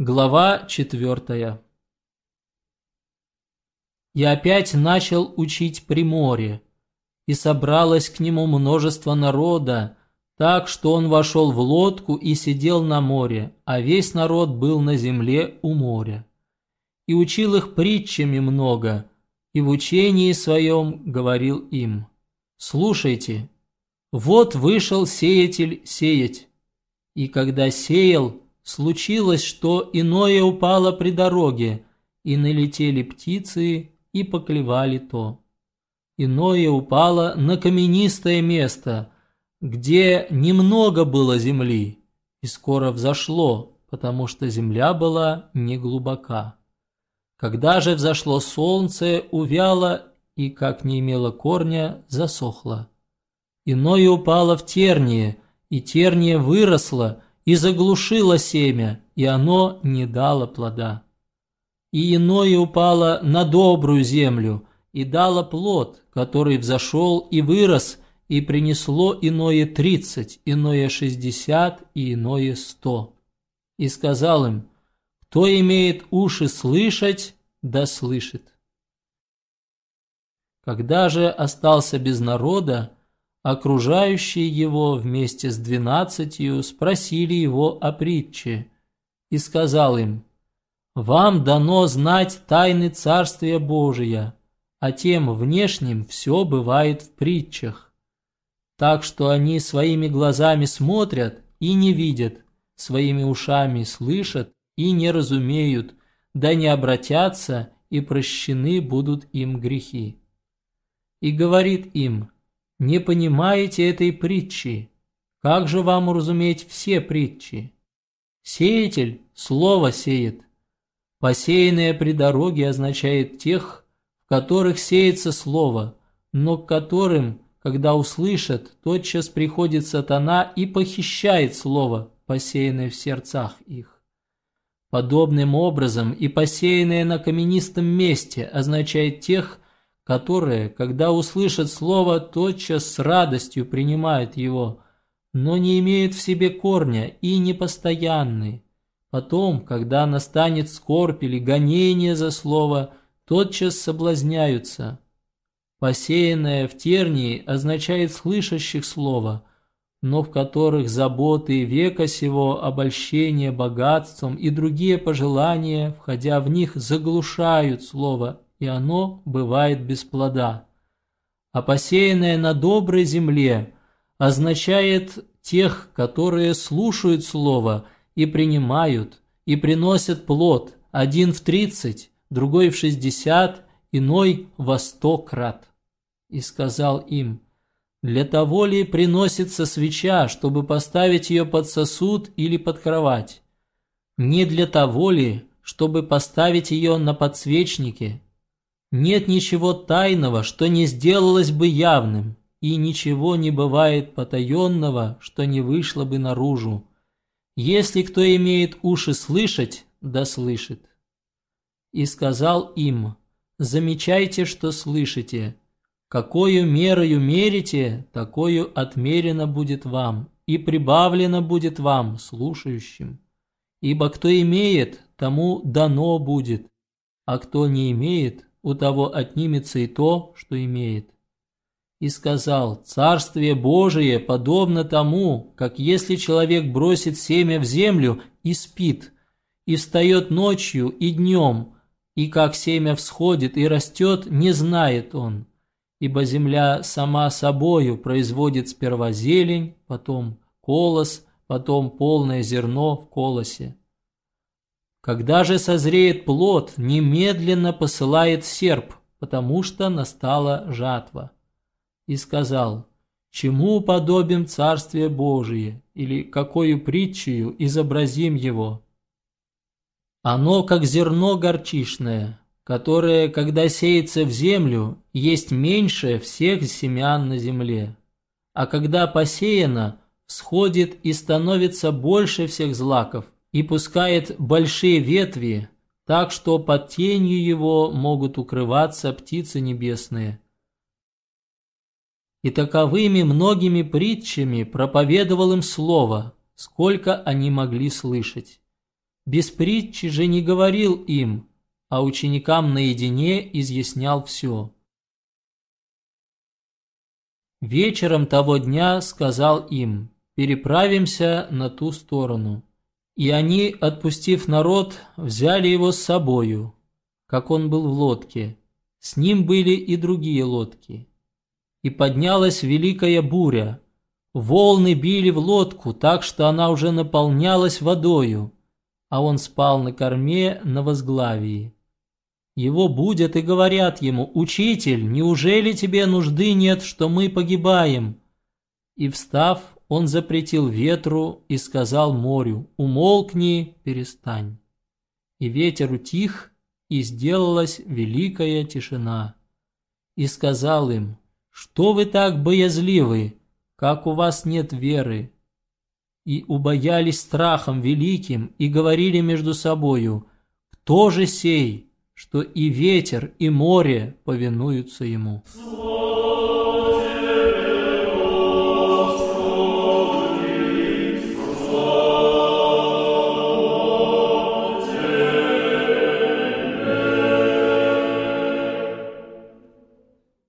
Глава четвертая И опять начал учить при море, и собралось к нему множество народа, так что он вошел в лодку и сидел на море, а весь народ был на земле у моря. И учил их притчами много, и в учении своем говорил им, «Слушайте, вот вышел сеятель сеять, и когда сеял, случилось, что иное упало при дороге, и налетели птицы и поклевали то. Иное упало на каменистое место, где немного было земли, и скоро взошло, потому что земля была неглубока. Когда же взошло солнце, увяло и, как не имело корня, засохло. Иное упало в тернии, и терния выросла, и заглушило семя, и оно не дало плода. И иное упало на добрую землю, и дало плод, который взошел и вырос, и принесло иное тридцать, иное шестьдесят и иное сто. И сказал им, кто имеет уши слышать, да слышит. Когда же остался без народа, окружающие его вместе с двенадцатью спросили его о притче, и сказал им, «Вам дано знать тайны Царствия Божия, а тем внешним все бывает в притчах. Так что они своими глазами смотрят и не видят, своими ушами слышат и не разумеют, да не обратятся, и прощены будут им грехи». И говорит им, не понимаете этой притчи. Как же вам уразуметь все притчи? Сеятель слово сеет. Посеянное при дороге означает тех, в которых сеется слово, но к которым, когда услышат, тотчас приходит сатана и похищает слово, посеянное в сердцах их. Подобным образом и посеянное на каменистом месте означает тех, которые, когда услышат слово, тотчас с радостью принимают его, но не имеют в себе корня и непостоянны. Потом, когда настанет скорбь или гонение за слово, тотчас соблазняются. Посеянное в тернии означает слышащих слово, но в которых заботы века сего, обольщение богатством и другие пожелания, входя в них, заглушают слово и оно бывает без плода. А посеянное на доброй земле означает тех, которые слушают слово и принимают, и приносят плод, один в тридцать, другой в шестьдесят, иной во сто крат. И сказал им, для того ли приносится свеча, чтобы поставить ее под сосуд или под кровать? Не для того ли, чтобы поставить ее на подсвечнике нет ничего тайного, что не сделалось бы явным, и ничего не бывает потаенного, что не вышло бы наружу. Если кто имеет уши слышать, да слышит. И сказал им, замечайте, что слышите. Какою мерою мерите, такою отмерено будет вам, и прибавлено будет вам, слушающим. Ибо кто имеет, тому дано будет, а кто не имеет, у того отнимется и то, что имеет. И сказал, Царствие Божие подобно тому, как если человек бросит семя в землю и спит, и встает ночью и днем, и как семя всходит и растет, не знает он. Ибо земля сама собою производит сперва зелень, потом колос, потом полное зерно в колосе. Когда же созреет плод, немедленно посылает серп, потому что настала жатва. И сказал, чему подобим Царствие Божие, или какую притчею изобразим его? Оно как зерно горчишное, которое, когда сеется в землю, есть меньше всех семян на земле, а когда посеяно, всходит и становится больше всех злаков – и пускает большие ветви, так что под тенью его могут укрываться птицы небесные. И таковыми многими притчами проповедовал им слово, сколько они могли слышать. Без притчи же не говорил им, а ученикам наедине изъяснял все. Вечером того дня сказал им, переправимся на ту сторону. И они, отпустив народ, взяли его с собою, как он был в лодке. С ним были и другие лодки. И поднялась великая буря. Волны били в лодку так, что она уже наполнялась водою, а он спал на корме на возглавии. Его будят и говорят ему, «Учитель, неужели тебе нужды нет, что мы погибаем?» И, встав, он запретил ветру и сказал морю, «Умолкни, перестань». И ветер утих, и сделалась великая тишина. И сказал им, «Что вы так боязливы, как у вас нет веры?» И убоялись страхом великим и говорили между собою, «Кто же сей?» что и ветер, и море повинуются ему.